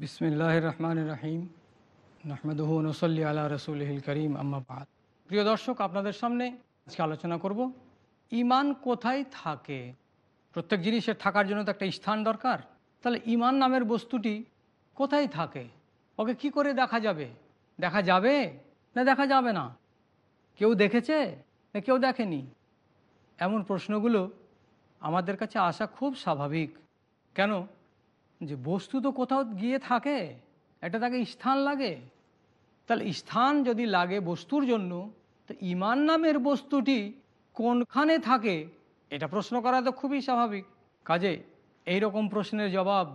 বিসমিল্লাহ রহমান রহিম নাহমদহু নসল্লি আলা রসুলহিল করিম আম্মাবাদ প্রিয় দর্শক, আপনাদের সামনে আজকে আলোচনা করব ইমান কোথায় থাকে? প্রত্যেক জিনিসের থাকার জন্য তো একটা স্থান দরকার। তাহলে ইমান নামের বস্তুটি কোথায় থাকে? ওকে কি করে দেখা যাবে? দেখা যাবে না দেখা যাবে না? কেউ দেখেছে না কেউ দেখেনি? এমন প্রশ্নগুলো আমাদের কাছে আসা খুব স্বাভাবিক। কেন? যে বস্তু তো কোথাও গিয়ে থাকে এটা তাকে স্থান লাগে। তাহলে স্থান যদি লাগে বস্তুর জন্য, তো ইমান নামের বস্তুটি কোনখানে থাকে? এটা প্রশ্ন করা তো খুবই স্বাভাবিক। কাজে এই রকম প্রশ্নের জবাব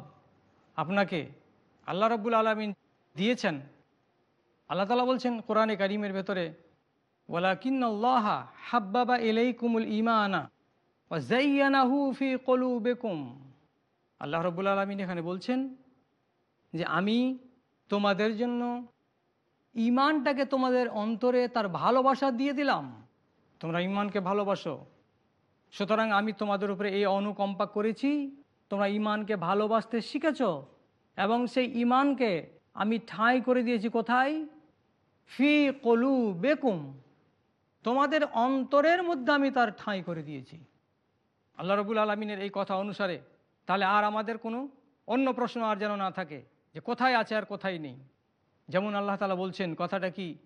আপনাকে আল্লাহ রব্বুল আলমিন দিয়েছেন। আল্লাহ তালা বলছেন কোরআনে কারিমের ভেতরে কিন্নল্লাহা হাব্বাবা এলাই কুমুল ও জাইয়ানাহু ফি কলু বেকুম আল্লাহ রব্বুল আলমিন এখানে বলছেন যে আমি তোমাদের জন্য ইমানটাকে তোমাদের অন্তরে তার ভালোবাসা দিয়ে দিলাম। তোমরা ইমানকে ভালোবাসো। সুতরাং আমি তোমাদের উপরে এই অনুকম্পা করেছি। তোমরা ইমানকে ভালোবাসতে শিখেছ এবং সেই ইমানকে আমি ঠাঁই করে দিয়েছি কোথায়? ফি কলু বেকুম তোমাদের অন্তরের মধ্যে আমি তার ঠাঁই করে দিয়েছি। আল্লাহ রবুল আলমিনের এই কথা অনুসারে তাহলে আর আমাদের কোনো অন্য প্রশ্ন আর যেন না থাকে যে কোথায় আছে আর কোথায় নেই। যেমন আল্লাহ তালা বলছেন কথাটা কি?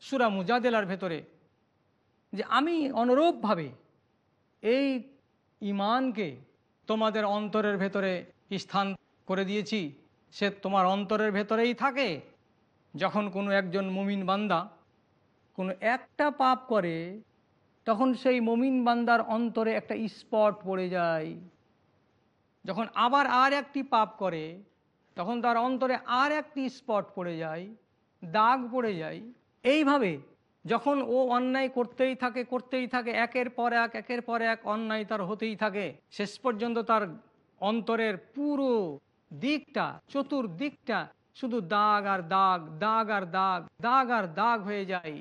সুরা মুজাদেলার ভেতরে যে আমি অনুরূপভাবে এই ইমানকে তোমাদের অন্তরের ভেতরে স্থান করে দিয়েছি, সে তোমার অন্তরের ভেতরেই থাকে। যখন কোনো একজন মুমিন বান্দা কোনো একটা পাপ করে, তখন সেই মমিন বান্দার অন্তরে একটা স্পট পড়ে যায়। যখন আবার আর একটি পাপ করে, তখন তার অন্তরে আর একটি স্পট পড়ে যায়, দাগ পড়ে যায়। এইভাবে যখন ও অন্যায় করতেই থাকে করতেই থাকে, একের পর এক, একের পর এক অন্যায় তার হতেই থাকে, শেষ পর্যন্ত তার অন্তরের পুরো দিকটা, চতুর্দিকটা শুধু দাগ আর দাগ দাগ আর দাগ দাগ আর দাগ হয়ে যায়।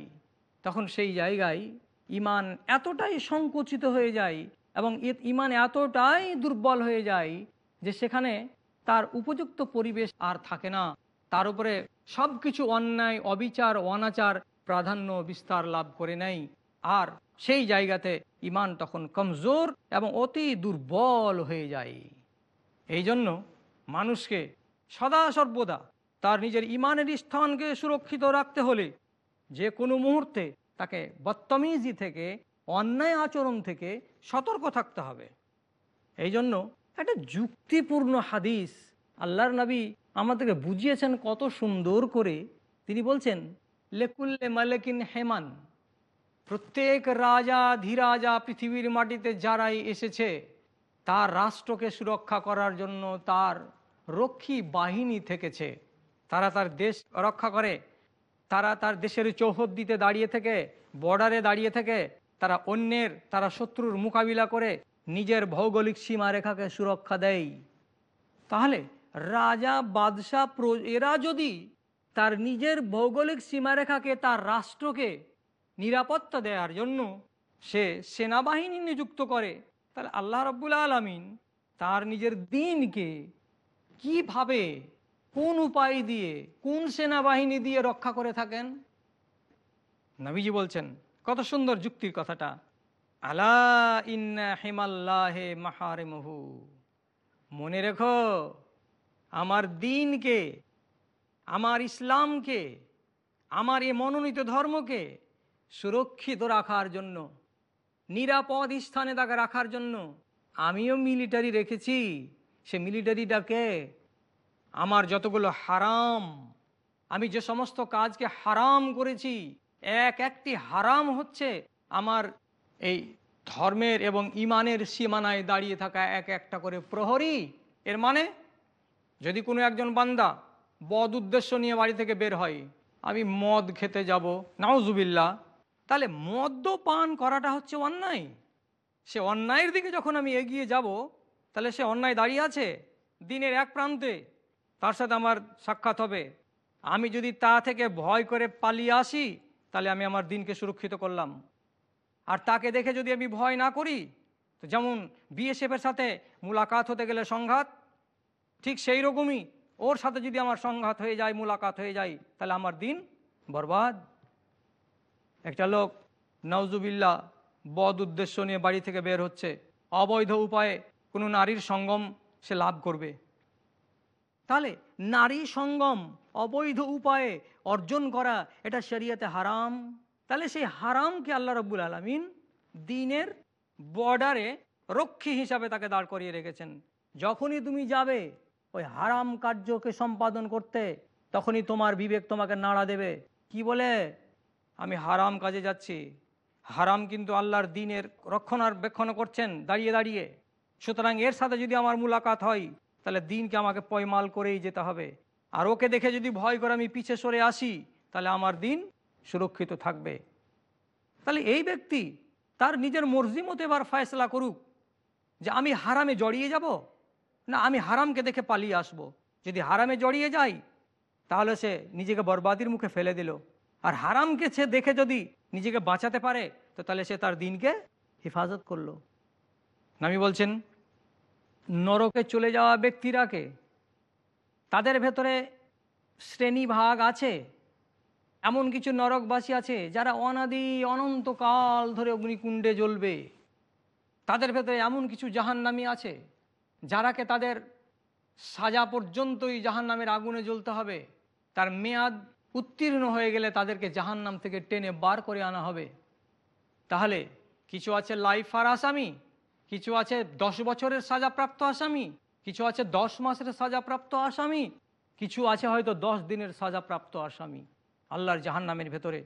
তখন সেই জায়গায় ইমান এতটাই সংকুচিত হয়ে যায় এবং ইমান এতটাই দুর্বল হয়ে যায় যে সেখানে তার উপযুক্ত পরিবেশ আর থাকে না। তার উপরে সব কিছু অন্যায়, অবিচার, অনাচার প্রাধান্য বিস্তার লাভ করে নেয়। আর সেই জায়গাতে ইমান তখন কমজোর এবং অতি দুর্বল হয়ে যায়। এই জন্য মানুষকে সদা সর্বদা তার নিজের ইমানের স্থানকে সুরক্ষিত রাখতে হলে যে কোনো মুহূর্তে তাকে বত্তমিজি থেকে অন্যায় আচরণ থেকে সতর্ক থাকতে হবে। এই জন্য একটা যুক্তিপূর্ণ হাদিস আল্লাহর নবী আমাদেরকে বুঝিয়েছেন কত সুন্দর করে। তিনি বলছেন, লেকুল্লে মালেকিন হেমান, প্রত্যেক রাজা ধীরাজা পৃথিবীর মাটিতে যারাই এসেছে, তার রাষ্ট্রকে সুরক্ষা করার জন্য তার রক্ষী বাহিনী থেকেছে। তারা তার দেশ রক্ষা করে, তারা তার দেশের চৌহদ্দিতে দাঁড়িয়ে থেকে, বর্ডারে দাঁড়িয়ে থেকে তারা অন্যের, তারা শত্রুর মোকাবিলা করে নিজের ভৌগোলিক সীমারেখাকে সুরক্ষা দেয়। তাহলে রাজা, বাদশাহ এরা যদি তার নিজের ভৌগোলিক সীমারেখাকে, তার রাষ্ট্রকে নিরাপত্তা দেওয়ার জন্য সে সেনাবাহিনী নিযুক্ত করে, তাহলে আল্লাহ রব্বুল আলমিন তার নিজের দিনকে কীভাবে, কোন উপায় দিয়ে, কোন সেনাবাহিনী দিয়ে রক্ষা করে থাকেন? নবীজি বলছেন কত সুন্দর যুক্তির কথাটা। আলা ইন্না হিমাল্লাহে মাহারেমহু। মনে রেখো, আমার দিনকে, আমার ইসলামকে, আমার এ মনোনীত ধর্মকে সুরক্ষিত রাখার জন্য, নিরাপদ স্থানে তাকে রাখার জন্য আমিও মিলিটারি রেখেছি। সে মিলিটারিটাকে আমার যতগুলো হারাম, আমি যে সমস্ত কাজকে হারাম করেছি এক একটি হারাম হচ্ছে আমার এই ধর্মের এবং ইমানের সীমানায় দাঁড়িয়ে থাকা এক একটা করে প্রহরী। এর মানে যদি কোনো একজন বান্দা বদ উদ্দেশ্য নিয়ে বাড়ি থেকে বের হয়, আমি মদ খেতে যাব নাউজুবিল্লা তাহলে মদ্য পান করাটা হচ্ছে অন্যায়। সে অন্যায়ের দিকে যখন আমি এগিয়ে যাব, তাহলে সে অন্যায় দাঁড়িয়ে আছে, দিনের এক প্রান্তে, তার সাথে আমার সাক্ষাৎ হবে। আমি যদি তা থেকে ভয় করে পালিয়ে আসি তাহলে আমি আমার দিনকে সুরক্ষিত করলাম। আর তাকে দেখে যদি আমি ভয় না করি, তো যেমন বিএসএফের সাথে মুলাকাত হতে গেলে সংঘাত, ঠিক সেই রকমই ওর সাথে যদি আমার সংঘাত হয়ে যায়, মুলাকাত হয়ে যায়, তাহলে আমার দিন বরবাদ। একটা লোক নওজুবিল্লা বদ উদ্দেশ্য নিয়ে বাড়ি থেকে বের হচ্ছে। অবৈধ উপায়ে কোনো নারীর সঙ্গম সে লাভ করবে। তাহলে নারী সঙ্গম অবৈধ উপায়ে অর্জন করা, এটা শরিয়াতে হারাম। তাহলে সেই হারামকে আল্লাহ রব্বুল আলমিন? দিনের বর্ডারে রক্ষী হিসাবে তাকে দাঁড় করিয়ে রেখেছেন। যখনই তুমি যাবে, ওই হারাম কার্যকে সম্পাদন করতে, তখনই তোমার বিবেক তোমাকে নাড়া দেবে। কি বলে? আমি হারাম কাজে যাচ্ছি। হারাম কিন্তু আল্লাহর দিনের রক্ষণাবেক্ষণ করছেন দাঁড়িয়ে দাঁড়িয়ে। সুতরাং এর সাথে যদি আমার মুলাকাত হয়, তাহলে দিনকে আমাকে পয়মাল করেই যেতে হবে। আর ওকে দেখে যদি ভয় করে আমি পিছে সরে আসি, তাহলে আমার দিন সুরক্ষিত থাকবে। তাহলে এই ব্যক্তি তার নিজের মর্জি মতো এবার ফয়সলা করুক যে আমি হারামে জড়িয়ে যাব না আমি হারামকে দেখে পালিয়ে আসব। যদি হারামে জড়িয়ে যাই, তাহলে সে নিজেকে বরবাদির মুখে ফেলে দিল। আর হারামকে সে দেখে যদি নিজেকে বাঁচাতে পারে, তো তাহলে সে তার দিনকে হেফাজত করল। নামি বলছেন, নরকে চলে যাওয়া ব্যক্তিরাকে তাদের ভেতরে শ্রেণীভাগ আছে, এমন কিছু নরকবাসী আছে যারা অনাদি অনন্তকাল ধরে অগ্নিকুণ্ডে জ্বলবে। তাদের ভেতরে এমন কিছু জাহান্নামি আছে যারাকে তাদের সাজা পর্যন্তই জাহান্নামের আগুনে জ্বলতে হবে। তার মেয়াদ উত্তীর্ণ হয়ে গেলে তাদেরকে জাহান্নাম থেকে টেনে বার করে আনা হবে। তাহলে কিছু আছে লাইফ আর আসামি, কিছু আছে দশ বছরের সাজাপ্রাপ্ত আসামি কিছু আছে দশ মাসের সাজাপ্রাপ্ত আসামি, কিছু আছে হয়তো দশ দিনের সাজাপ্রাপ্ত আসামি। আল্লাহর জাহান্নামের ভেতরে।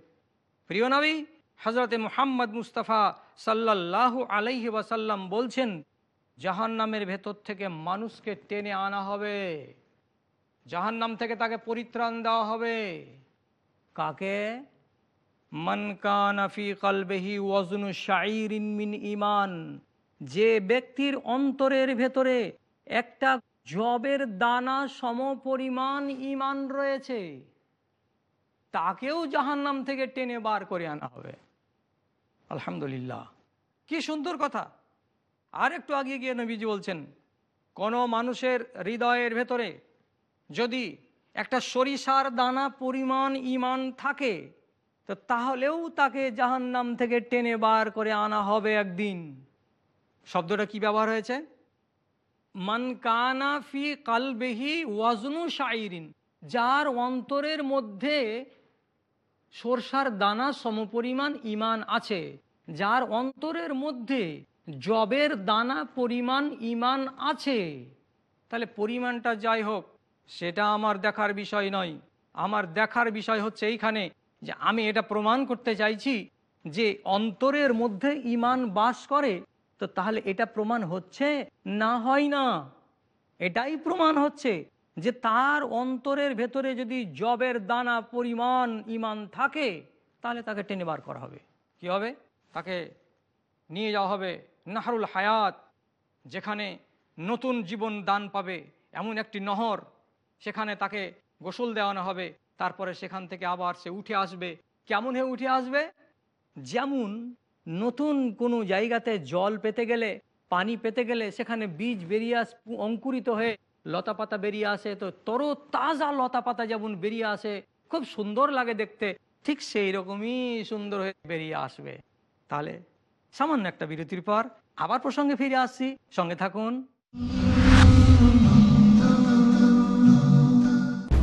প্রিয় নবী হজরতে মোহাম্মদ মুস্তাফা সাল্লাহ আলাইহি ওয়াসাল্লাম বলছেন, জাহান্নামের ভেতর থেকে মানুষকে টেনে আনা হবে। জাহান্নাম থেকে তাকে পরিত্রাণ দেওয়া হবে। কাকে? মন কানাফি কালবেহি ওয়াজনু শাইরিন মিন ইমান যে ব্যক্তির অন্তরের ভেতরে একটা জবের দানা সমপরিমাণ ইমান রয়েছে। তাকেও জাহান্নাম থেকে টেনে বার করে আনা হবে। আলহামদুলিল্লাহ। কি সুন্দর কথা। আর একটু আগে গিয়ে নবীজি বলছেন, কোনো মানুষের হৃদয়ের ভেতরে যদি একটা সরিষার দানা পরিমাণ ইমান থাকে, তো তাহলেও তাকে জাহান্নাম থেকে টেনে বার করে আনা হবে একদিন। শব্দটা কি ব্যবহার হয়েছে? মান কানা ফি কালবেহি ওয়াজনু শাইরিন যার অন্তরের মধ্যে সরষার দানা সমপরিমাণ ইমান আছে, যার অন্তরের মধ্যে জবের দানা পরিমাণ ইমান আছে। তাহলে পরিমাণটা যাই হোক, সেটা আমার দেখার বিষয় নয়। আমার দেখার বিষয় হচ্ছে এইখানে যে আমি এটা প্রমাণ করতে চাইছি যে অন্তরের মধ্যে ইমান বাস করে তো তাহলে এটা প্রমাণ হচ্ছে? না হয় না। এটাই প্রমাণ হচ্ছে যে তার অন্তরের ভেতরে যদি জবের দানা পরিমাণ ইমান থাকে, তাহলে তাকে টেনে বার করা হবে। কি হবে? তাকে নিয়ে যাওয়া হবে নাহরুল হায়াত, যেখানে নতুন জীবন দান পাবে এমন একটি নহর, সেখানে তাকে গোসল দেওয়ানো হবে, তারপরে সেখান থেকে আবার সে উঠে আসবে। কেমন হয়ে উঠে আসবে? যেমন নতুন কোনো জায়গাতে জল পেতে গেলে, পানি পেতে গেলে সেখানে বীজ বেরিয়ে আস, অঙ্কুরিত হয়ে লতা পাতা বেরিয়ে আসে, তো তর তাজা লতা পাতা যেমন বেরিয়ে আসে, খুব সুন্দর লাগে দেখতে, ঠিক সেই রকমই সুন্দর হয়ে বেরিয়ে আসবে। তাহলে সামান্য একটা বিরতির পর আবার প্রসঙ্গে ফিরে আসছি, সঙ্গে থাকুন।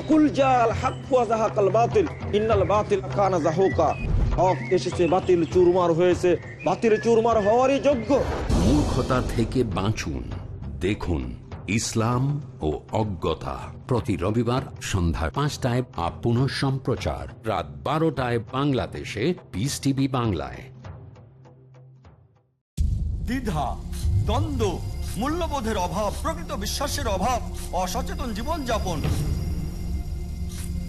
অকুল জাল হাক ওয়া জাহাকাল বাতিল ইন্নাল বাতিল কানা জাহুকা হক এসেছে বাতিল চুরমার হয়েছে। বাতিল চুরমার হওয়ারই যোগ্য। মূর্খতা থেকে বাঁচুন। দেখুন ইসলাম ও অজ্ঞতা প্রতি রবিবার সন্ধ্যা পাঁচটায় আপ পুনঃ সম্প্রচার। রাত বারোটায় বাংলাদেশে পিস টিভি বাংলায়। দ্বিধা দ্বন্দ্ব মূল্যবোধের অভাব প্রকৃত বিশ্বাসের অভাব অসচেতন জীবনযাপন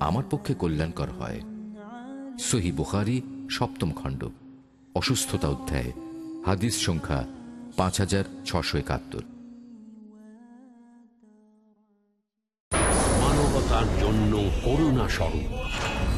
আমার পক্ষে কল্যাণকর হয়। সহি বুখারি, সপ্তম খণ্ড, অসুস্থতা অধ্যায়, হাদিস সংখ্যা পাঁচ হাজার ছশো একাত্তর। মানবতার জন্য করুণা স্বরূপ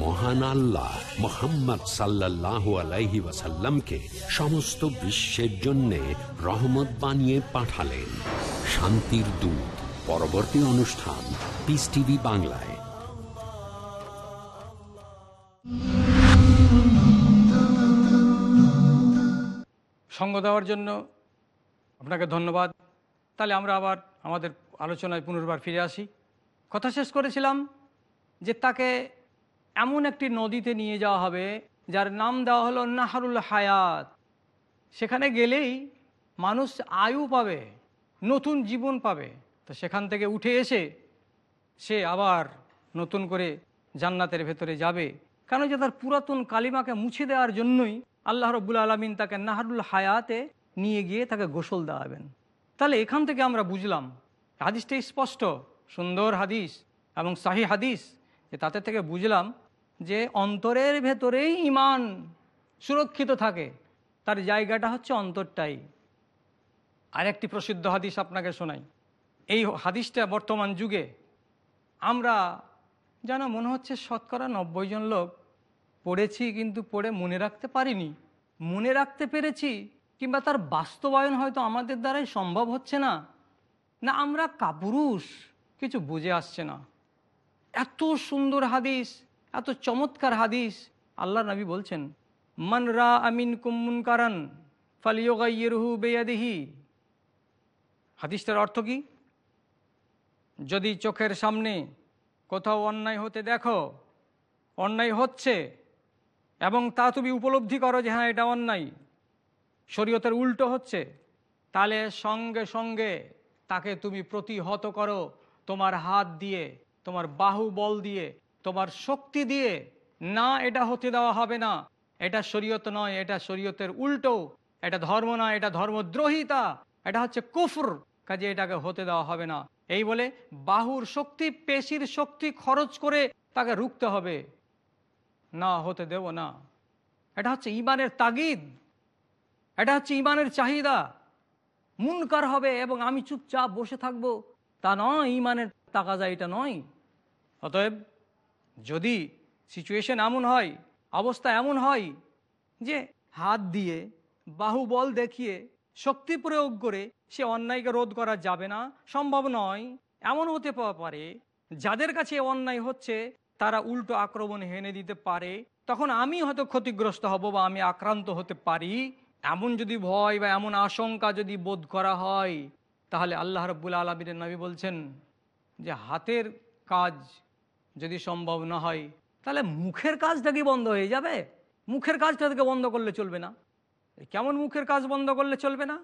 মহান আল্লাহ মোহাম্মদ সাল্লাহ আলাইহি ওয়াসাল্লামকে সমস্ত বিশ্বের জন্য রহমত বানিয়ে পাঠালেন। শান্তির দূত, পরবর্তী অনুষ্ঠান পিস টিভি বাংলায়। সঙ্গ দেওয়ার জন্য আপনাকে ধন্যবাদ। তাহলে আমরা আবার আমাদের আলোচনায় পুনর্বার ফিরে আসি। কথা শেষ করেছিলাম যে তাকে এমন একটি নদীতে নিয়ে যাওয়া হবে, যার নাম দেওয়া হলো নাহারুল হায়াত। সেখানে গেলেই মানুষ আয়ু পাবে, নতুন জীবন পাবে। তো সেখান থেকে উঠে এসে সে আবার নতুন করে জান্নাতের ভেতরে যাবে। কেন যে তার পুরাতন কালিমাকে মুছে দেওয়ার জন্যই আল্লাহ রব্বুল আলমিন তাকে নাহারুল হায়াতে নিয়ে গিয়ে তাকে গোসল দেওয়াবেন। তাহলে এখান থেকে আমরা বুঝলাম, হাদিসটা স্পষ্ট, সুন্দর হাদিস এবং শাহি হাদিস, যে তাতে থেকে বুঝলাম যে অন্তরের ভেতরেই ইমান সুরক্ষিত থাকে, তার জায়গাটা হচ্ছে অন্তরটাই। আরেকটি প্রসিদ্ধ হাদিস আপনাকে শোনাই। এই হাদিসটা বর্তমান যুগে আমরা যেন মনে হচ্ছে শতকরা নব্বই জন লোক পড়েছি কিন্তু পড়ে মনে রাখতে পারিনি। মনে রাখতে পেরেছি কিংবা তার বাস্তবায়ন হয়তো আমাদের দ্বারাই সম্ভব হচ্ছে না। না, আমরা কাপুরুষ, কিছু বুঝে আসছে না। এত সুন্দর হাদিস এত চমৎকার হাদিস আল্লাহ নবী বলছেন, মান রা আমিন কুম্মুন কারণ ফালিয়োগাইয়েরহু বেয়াদিহি। হাদিসটার অর্থ কি? যদি চোখের সামনে কোথাও অন্যায় হতে দেখো, অন্যায় হচ্ছে, এবং তা তুমি উপলব্ধি করো যে হ্যাঁ এটা অন্যায়, শরীয়তের উল্টো হচ্ছে, তাহলে সঙ্গে সঙ্গে তাকে তুমি প্রতিহত করো তোমার হাত দিয়ে, তোমার বাহু বল দিয়ে তোমার শক্তি দিয়ে, না, এটা হতে দেওয়া হবে না। এটা শরীয়ত নয়, এটা শরীয়তের উল্টো। এটা ধর্ম নয়, এটা ধর্মদ্রোহিতা। এটা হচ্ছে কুফর, কাজে এটাকে হতে দেওয়া হবে না। এই বলে বাহুর শক্তি, পেশির শক্তি খরচ করে তাকে রুখতে হবে। না, হতে দেব না। এটা হচ্ছে ইমানের তাগিদ। এটা হচ্ছে ইমানের চাহিদা। মুনকার হবে এবং আমি চুপচাপ বসে থাকব। তা নয়, ইমানের তাকাজা এটা নয়। অতএব যদি সিচুয়েশন এমন হয়, অবস্থা এমন হয় যে হাত দিয়ে বাহুবল দেখিয়ে শক্তি প্রয়োগ করে সে অন্যায়কে রোধ করা যাবে না, সম্ভব নয়। এমন হতে পারে, যাদের কাছে অন্যায় হচ্ছে, তারা উল্টো আক্রমণ হেনে দিতে পারে। তখন আমি হয়তো ক্ষতিগ্রস্ত হব বা আমি আক্রান্ত হতে পারি। এমন যদি ভয় বা এমন আশঙ্কা যদি বোধ করা হয়, তাহলে আল্লাহ রব্বুল আলমিনের নবী বলছেন যে হাতের কাজ যদি সম্ভব না হয়, তাহলে মুখের কাজটা কি বন্ধ হয়ে যাবে? মুখের কাজটা থেকে বন্ধ করলে চলবে না। কেমন মুখের কাজ বন্ধ করলে চলবে না?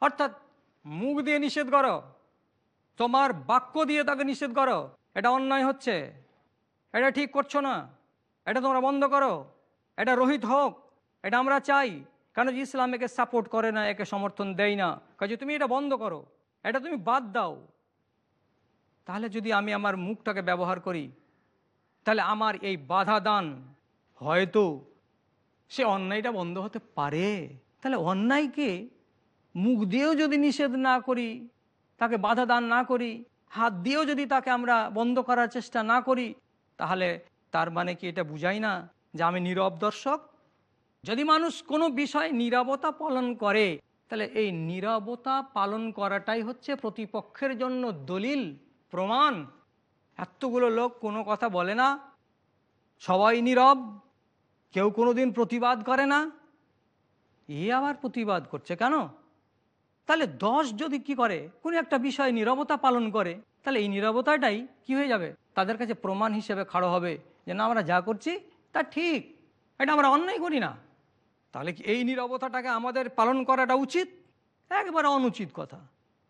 অর্থাৎ মুখ দিয়ে নিষেধ করো, তোমার বাক্য দিয়ে তাকে নিষেধ করো। এটা অন্যায় হচ্ছে। এটা ঠিক করছ না। এটা তোমরা বন্ধ করো। এটা রোহিত হোক, এটা আমরা চাই। কেন যে ইসলাম একে সাপোর্ট করে না, একে সমর্থন দেয় না। কাজে তুমি এটা বন্ধ করো। এটা তুমি বাদ দাও। তাহলে যদি আমি আমার মুখটাকে ব্যবহার করি, তাহলে আমার এই বাধা দান হয়তো সে অন্যায়টা বন্ধ হতে পারে। তাহলে অন্যায়কে মুখ দিয়েও যদি নিষেধ না করি, তাকে বাধা দান না করি, হাত দিয়েও যদি তাকে আমরা বন্ধ করার চেষ্টা না করি, তাহলে তার মানে কি এটা বুঝাই না যে আমি নীরব দর্শক? যদি মানুষ কোনো বিষয় নীরবতা পালন করে, তাহলে এই নীরবতা পালন করাটাই হচ্ছে প্রতিপক্ষের জন্য দলিল। প্রমাণ? এতগুলো লোক কোনো কথা বলে না। সবাই নীরব। কেউ কোনো দিন প্রতিবাদ করে না। এ আবার প্রতিবাদ করছে কেন? তাহলে দশ যদি কি করে? কোনো একটা বিষয় নীরবতা পালন করে। তাহলে এই নীরবতাটাই কি হয়ে যাবে? তাদের কাছে প্রমাণ হিসেবে খাড়ো হবে যে, না, আমরা যা করছি, তা ঠিক। এটা আমরা অন্যায় করি না। তাহলে কি এই নীরবতাটাকে আমাদের পালন করাটা উচিত? একবারে অনুচিত কথা।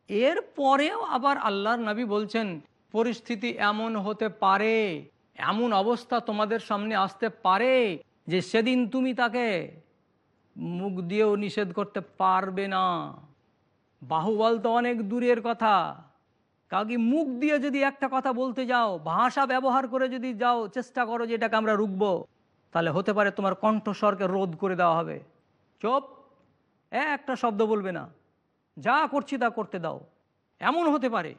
এর পরেও আবার আল্লাহর নবী বলছেন, পরিস্থিতি এমন হতে পারে, এমন অবস্থা তোমাদের সামনে আসতে পারে যে সেদিন তুমি তাকে মুখ দিয়েও নিষেধ করতে পারবে না। বাহুবল তো অনেক দূরের কথা। কাউকে মুখ দিয়ে যদি একটা কথা বলতে যাও, ভাষা ব্যবহার করে যদি যাও, চেষ্টা করো যে এটাকে আমরা রুখবো, তাহলে হতে পারে তোমার কণ্ঠস্বরকে রোধ করে দেওয়া হবে। চুপ, একটা শব্দ বলবে না। যা করছি তা করতে দাও। এমন হতে পারে।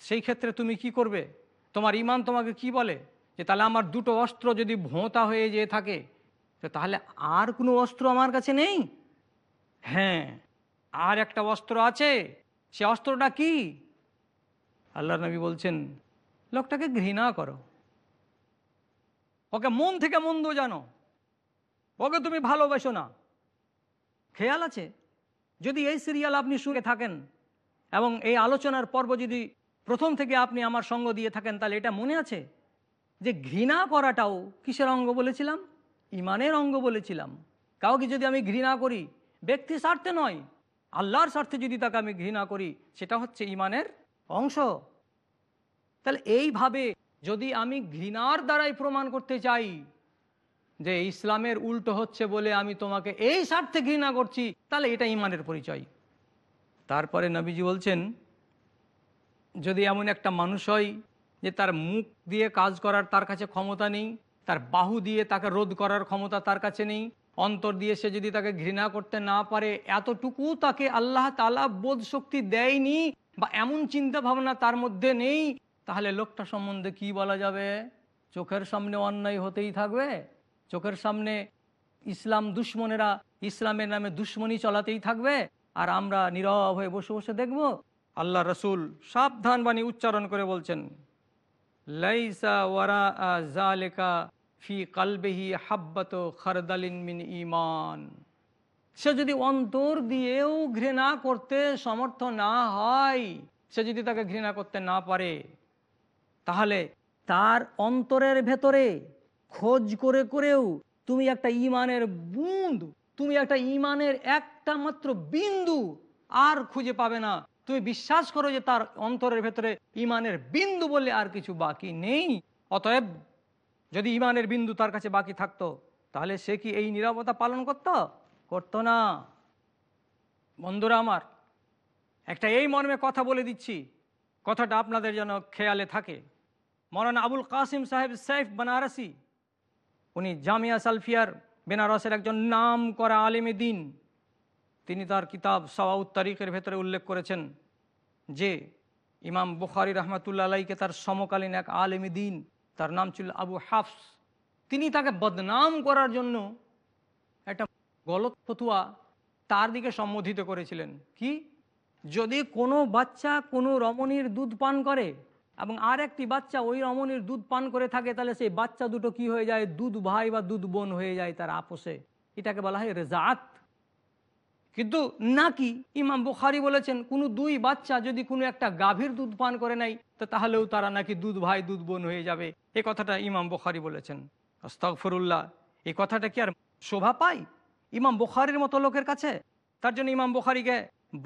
সেই ক্ষেত্রে তুমি কি করবে? তোমার ইমান তোমাকে কি বলে? যে তাহলে আমার দুটো অস্ত্র যদি ভোঁতা হয়ে যেয়ে থাকে তাহলে আর কোনো অস্ত্র আমার কাছে নেই? হ্যাঁ আর একটা অস্ত্র আছে। সে অস্ত্রটা কি? আল্লাহ নবী বলছেন, লোকটাকে ঘৃণা করো। ওকে মন থেকে মন্দ জানো। ওকে তুমি ভালোবাসো না। খেয়াল আছে? যদি এই সিরিয়াল আপনি শুনে থাকেন এবং এই আলোচনার পর্ব যদি প্রথম থেকে আপনি আমার সঙ্গ দিয়ে থাকেন, তাহলে এটা মনে আছে? যে ঘৃণা করাটাও কিসের অঙ্গ বলেছিলাম? ইমানের অঙ্গ বলেছিলাম। কাউকে যদি আমি ঘৃণা করি, ব্যক্তি স্বার্থে নয়, আল্লাহর স্বার্থে যদি তাকে আমি ঘৃণা করি, সেটা হচ্ছে ইমানের অংশ। তাহলে এইভাবে যদি আমি ঘৃণার দ্বারাই প্রমাণ করতে চাই যে ইসলামের উল্টো হচ্ছে বলে আমি তোমাকে এই স্বার্থে ঘৃণা করছি, তাহলে এটা ইমানের পরিচয়। তারপরে নবীজি বলছেন, যদি এমন একটা মানুষ হয় যে তার মুখ দিয়ে কাজ করার তার কাছে ক্ষমতা নেই, তার বাহু দিয়ে তাকে রোধ করার ক্ষমতা তার কাছে নেই, অন্তর দিয়ে সে যদি তাকে ঘৃণা করতে না পারে, এতটুকু তাকে আল্লাহ তালা বোধ শক্তি দেয়নি বা এমন চিন্তা ভাবনা তার মধ্যে নেই, তাহলে লোকটা সম্বন্ধে কি বলা যাবে? চোখের সামনে অন্যায় হতেই থাকবে? চোখের সামনে ইসলাম দুশ্মনেরা ইসলামের নামে দুশ্মনী চলাতেই থাকবে আর আমরা নীরব হয়ে বসে বসে দেখব। আল্লাহ রসুল সাবধান বাণী উচ্চারণ করে বলছেন ওয়ারা ফি কালবেহি হাব্বাত মিন ইমান সে যদি অন্তর দিয়েও ঘৃণা করতে সমর্থ না হয়, সে যদি তাকে ঘৃণা করতে না পারে, তাহলে তার অন্তরের ভেতরে খোঁজ করে করেও তুমি একটা ইমানের বুঁদ, তুমি একটা ইমানের একটা মাত্র বিন্দু আর খুঁজে পাবে না। তুমি বিশ্বাস করো যে তার অন্তরের ভেতরে ইমানের বিন্দু বলে আর কিছু বাকি নেই। অতএব যদি ইমানের বিন্দু তার কাছে বাকি থাকতো, তাহলে সে কি এই নিরাপত্তা পালন করত? করতো না। বন্ধুরা আমার, একটা এই মর্মে কথা বলে দিচ্ছি। কথাটা আপনাদের যেন খেয়ালে থাকে। মৌলানা আবুল কাসিম সাহেব সাইফ বানারসি উনি জামিয়া সালফিয়ার বেনারসের একজন নাম করা আলেমে দিন। তিনি তার কিতাব সাওয়াউত তারিখের ভেতরে উল্লেখ করেছেন যে ইমাম বুখারি রহমাতুল্লা আলাইকে তার সমকালীন এক আলেমী দিন, তার নাম ছিল আবু হাফস। তিনি তাকে বদনাম করার জন্য একটা গলত ফতুয়া তার দিকে সম্বোধিত করেছিলেন। কি? যদি কোনো বাচ্চা কোনো রমণীর দুধ পান করে এবং আর একটি বাচ্চা ওই রমণীর দুধ পান করে থাকে, তাহলে সেই বাচ্চা দুটো কি হয়ে যায়? দুধ ভাই বা দুধ বোন হয়ে যায় তার আপোষে। এটাকে বলা হয় রেজাত। কিন্তু নাকি ইমাম বুখারি বলেছেন, কোনো দুই বাচ্চা যদি কোনো একটা গাভীর দুধ পান করে নাই তো তাহলেও তারা নাকি দুধ ভাই, দুধ বোন হয়ে যাবে। এ কথাটা ইমাম বুখারি বলেছেন। আস্তফরুল্লাহ এই কথাটা কি আর শোভা পায়? ইমাম বুখারির মতো লোকের কাছে? তার জন্য ইমাম বুখারিকে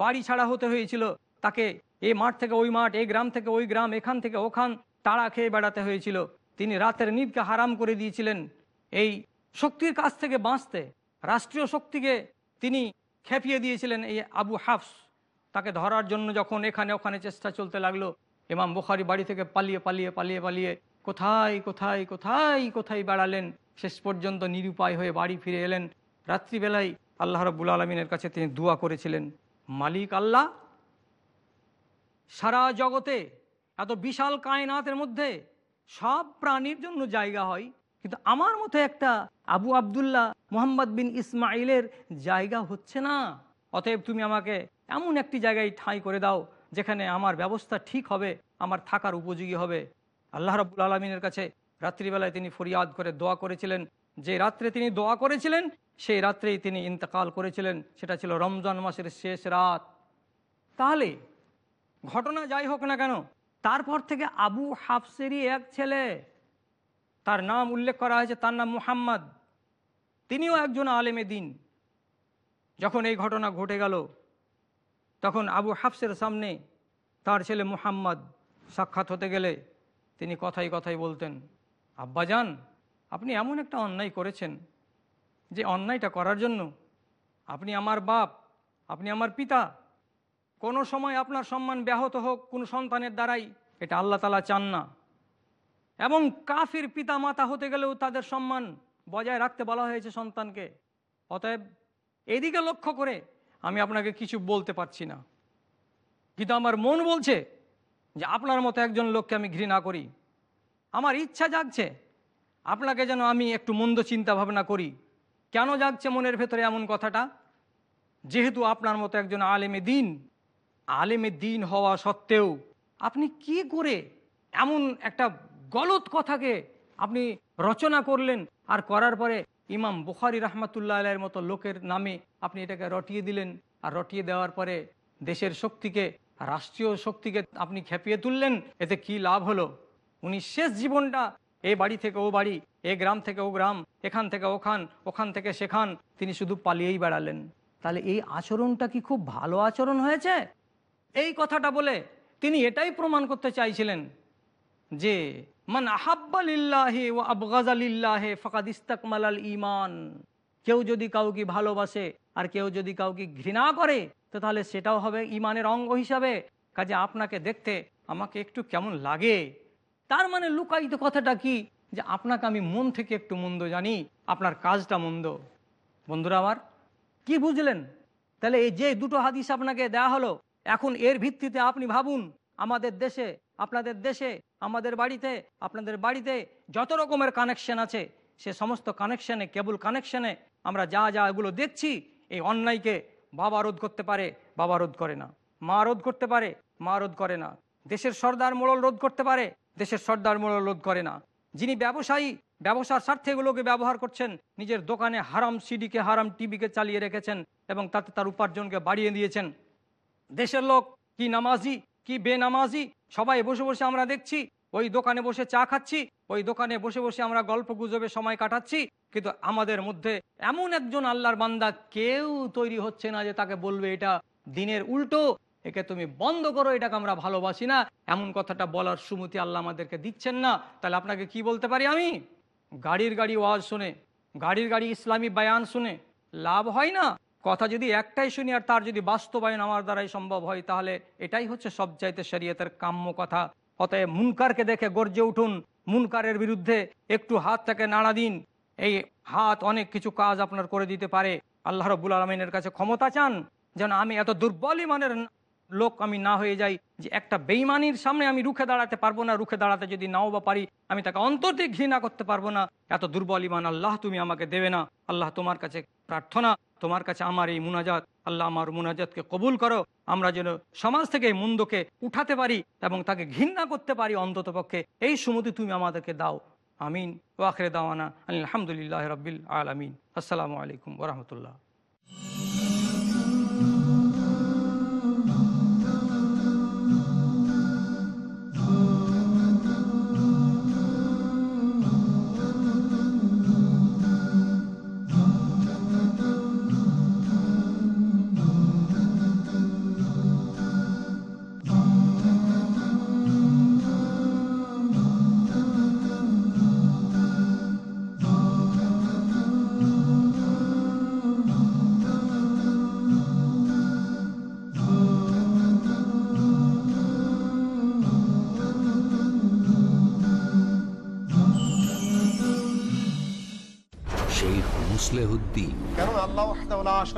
বাড়ি ছাড়া হতে হয়েছিল। তাকে এই মাঠ থেকে ওই মাঠ, এই গ্রাম থেকে ওই গ্রাম, এখান থেকে ওখান তাড়া খেয়ে বেড়াতে হয়েছিল। তিনি রাতের নিদকে হারাম করে দিয়েছিলেন। এই শক্তির কাছ থেকে বাঁচতে, রাষ্ট্রীয় শক্তিকে তিনি খেপিয়ে দিয়েছিলেন এই আবু হাফস। তাকে ধরার জন্য যখন এখানে ওখানে চেষ্টা চলতে লাগল, ইমাম বুখারি বাড়ি থেকে পালিয়ে পালিয়ে পালিয়ে পালিয়ে কোথায় কোথায় কোথায় কোথায় বেড়ালেন? শেষ পর্যন্ত নিরুপায় হয়ে বাড়ি ফিরে এলেন। রাত্রিবেলায় আল্লাহ রব্বুল আলমিনের কাছে তিনি দোয়া করেছিলেন, মালিক আল্লাহ সারা জগতে এত বিশাল কায়নাতের মধ্যে সব প্রাণীর জন্য জায়গা হয়। কিন্তু আমার মতো একটা আবু আবদুল্লাহ মোহাম্মদ বিন ইসমাইলের জায়গা হচ্ছে না। অতএব তুমি আমাকে এমন একটি জায়গায় ঠাঁই করে দাও, যেখানে আমার ব্যবস্থা ঠিক হবে, আমার থাকার উপযোগী হবে। আল্লাহ রব্বুল আলমিনের কাছে রাত্রিবেলায় তিনি ফরিয়াদ করে দোয়া করেছিলেন। যে রাত্রে তিনি দোয়া করেছিলেন সেই রাত্রেই তিনি ইন্তেকাল করেছিলেন। সেটা ছিল রমজান মাসের শেষ রাত। তাহলে ঘটনা যাই হোক না কেন, তারপর থেকে আবু হাফসেরই এক ছেলে। তার নাম উল্লেখ করা হয়েছে, তার নাম মুহাম্মদ। তিনিও একজন আলেমে দিন। যখন এই ঘটনা ঘটে গেল, তখন আবু হাফসের সামনে তার ছেলে মুহাম্মদ সাক্ষাৎ হতে গেলে তিনি কথাই কথাই বলতেন আব্বাজান আপনি এমন একটা অন্যায় করেছেন যে অন্যায়টা করার জন্য আপনি আমার বাপ, আপনি আমার পিতা কোনো সময় আপনার সম্মান ব্যাহত হোক কোনো সন্তানের দ্বারাই, এটা আল্লাহ তালা চান না। এবং কাফির পিতা মাতা হতে গেলেও তাদের সম্মান বজায় রাখতে বলা হয়েছে সন্তানকে। অতএব এদিকে লক্ষ্য করে আমি আপনাকে কিছু বলতে পারছি না। কিন্তু আমার মন বলছে যে আপনার মতো একজন লোককে আমি ঘৃণা করি। আমার ইচ্ছা জাগছে আপনাকে যেন আমি একটু মন্দ চিন্তা ভাবনা করি। কেন জাগছে মনের ভেতরে এমন কথাটা? যেহেতু আপনার মতো একজন আলেমে দিন আলেমে দিন হওয়া সত্ত্বেও আপনি কি করে এমন একটা গলত কথাকে আপনি রচনা করলেন আর করার পরে ইমাম বুখারি রহমাতুল্লাহ আলের মতো লোকের নামে আপনি এটাকে রটিয়ে দিলেন আর রটিয়ে দেওয়ার পরে দেশের শক্তিকে, রাষ্ট্রীয় শক্তিকে আপনি খেপিয়ে তুললেন, এতে কি লাভ হলো? উনি শেষ জীবনটা এ বাড়ি থেকে ও বাড়ি, এ গ্রাম থেকে ও গ্রাম, এখান থেকে ওখান ওখান থেকে সেখান, তিনি শুধু পালিয়েই বেড়ালেন। তাহলে এই আচরণটা কি খুব ভালো আচরণ হয়েছে? এই কথাটা বলে তিনি এটাই প্রমাণ করতে চাইছিলেন যে, মান আহাব্বালিল্লাহে ও আবগাজালিল্লাহে ফকাদ ইস্তাকমাল আল ইমান কেউ যদি কাউকে ভালোবাসে আর কেউ যদি কাউকে ঘৃণা করে, তো তাহলে সেটাও হবে ইমানের অঙ্গ হিসাবে। কাজে আপনাকে দেখতে আমাকে একটু কেমন লাগে। তার মানে লুকায়িত কথাটা কি? যে আপনাকে আমি মন থেকে একটু মন্দ জানি, আপনার কাজটা মন্দ। বন্ধুরা আমার, কি বুঝলেন? তাহলে এই যে দুটো হাদিস আপনাকে দেয়া হলো এখন এর ভিত্তিতে আপনি ভাবুন, আমাদের দেশে, আপনাদের দেশে, আমাদের বাড়িতে, আপনাদের বাড়িতে যত রকমের কানেকশন আছে, সে সমস্ত কানেকশনে কেবল কানেকশনে আমরা যা যা এগুলো দেখছি, এই অন্যায়কে বাবা রোধ করতে পারে, বাবা রোধ করে না। মা রোধ করতে পারে, মা রোধ করে না। দেশের সর্দার মোড়ল রোধ করতে পারে, দেশের সর্দার মোড়ল রোধ করে না। যিনি ব্যবসায়ী, ব্যবসার স্বার্থে এগুলোকে ব্যবহার করছেন, নিজের দোকানে হারাম সিডিকে হারাম টিভিকে চালিয়ে রেখেছেন এবং তাতে তার উপার্জনকে বাড়িয়ে দিয়েছেন। দেশের লোক কি নামাজি, কি বেনামাজি? সবাই বসে বসে আমরা দেখছি, ওই দোকানে বসে চা খাচ্ছি, ওই দোকানে বসে বসে আমরা গল্প গুজবে সময় কাটাচ্ছি। কিন্তু আমাদের মধ্যে এমন একজন আল্লাহর বান্দা কেউ তৈরি হচ্ছে না যে তাকে বলবে এটা দিনের উল্টো, একে তুমি বন্ধ করো, এটাকে আমরা ভালোবাসি না। এমন কথাটা বলার সুমতি আল্লাহ আমাদেরকে দিচ্ছেন না। তাহলে আপনাকে কি বলতে পারি আমি? গাড়ির গাড়ি ওয়াজ শুনে, গাড়ির গাড়ি ইসলামী বায়ান শুনে লাভ হয় না? কথা যদি একটাই শুনি আর তার যদি বাস্তবায়ন আমার দ্বারাই সম্ভব হয়, তাহলে এটাই হচ্ছে সবচাইতে শরীয়তের কাম্য কথা। অতএব মুনকারকে দেখে গর্জে উঠুন। মুনকারের বিরুদ্ধে একটু হাত থেকে নাড়া দিন। এই হাত অনেক কিছু কাজ আপনার করে দিতে পারে। আল্লাহ রব্বুল আলমিনের কাছে ক্ষমতা চান যেন আমি এত দুর্বল ইমানের লোক আমি না হয়ে যাই যে একটা বেইমানির সামনে আমি রুখে দাঁড়াতে পারব না। রুখে দাঁড়াতে যদি নাও বা পারি, আমি তাকে অন্তর ঘৃণা করতে পারব না। এত দুর্বল ইমান আল্লাহ তুমি আমাকে দেবে না। আল্লাহ তোমার কাছে প্রার্থনা তোমার কাছে আমার এই মুনাজাত, আল্লাহ আমার মুনাজাতকে কবুল করো। আমরা যেন সমাজ থেকে এই মন্দকে উঠাতে পারি এবং তাকে ঘৃণা করতে পারি অন্তত পক্ষে। এই সুমতি তুমি আমাদেরকে দাও। আমিন। ওয়াখরে দাওয়ানা আলহামদুলিল্লাহ রবিল আলমিন। আসসালামু আলাইকুম ওরহমতুল্লাহ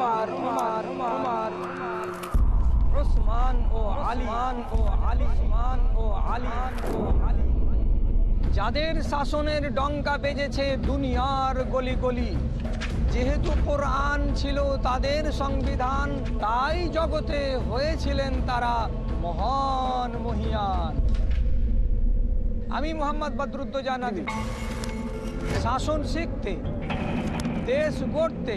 ও আলিমান ও আলী উসমান ও আলী ও আলী যাদের শাসনের ডঙ্কা বেজেছে দুনিয়ার গলি গলি যেহেতু কোরআন ছিল তাদের সংবিধান তাই জগতে হয়েছিলেন তারা মহান মহিয়ান। আমি মোহাম্মদ বদরুদ্দোজানাদি শাসন শিখতে দেশ গড়তে